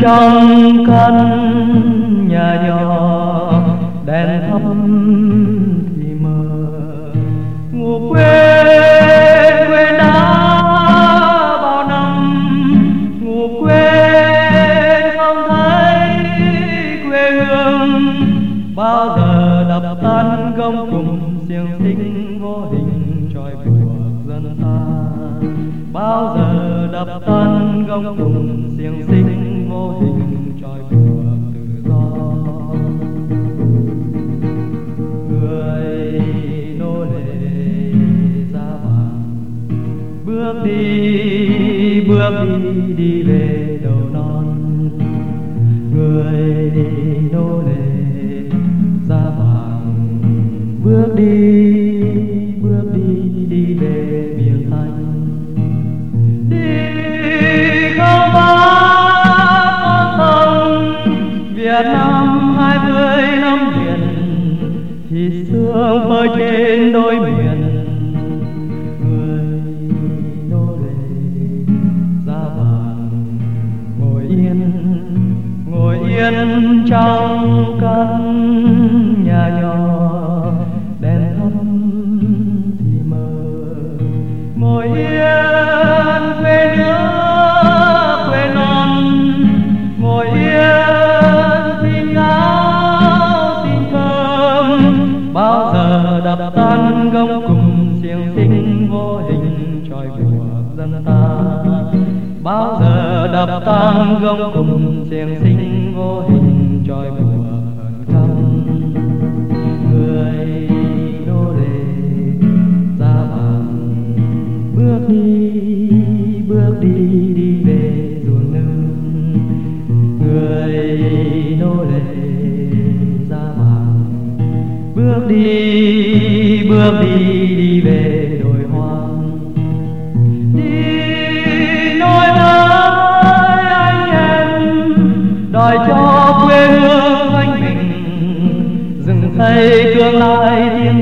trong căn nhà nhỏ đèn thắp tan cùng xiềng xích vô hình trói buộc dân ta. Bao giờ đập tan gông cùng xiềng xích vô hình trói buộc tự do. Người nô lệ ra vàng, bước đi bước đi đi về bước đi bước đi đi về miền thanh đi không bác con sông việt nam hai mươi năm biển, thì sương phơi trên đôi miền người nô lệ da vàng, ngồi yên ngồi yên trong căn ngồi yên quê nước, quê non. Ngồi yên xin áo xin cơm. Bao giờ đập tan gông cùng xiềng xích vô hình trói buộc dân ta. Bao giờ đập tan gông cùng xiềng xích vô hình trói buộc đi đi về ruộng nương người nô lệ ra vàng bước đi bước đi đi về đồi hoang. Đi nói với anh em, đòi cho quê hương anh mình. Dừng xây tương lai thiên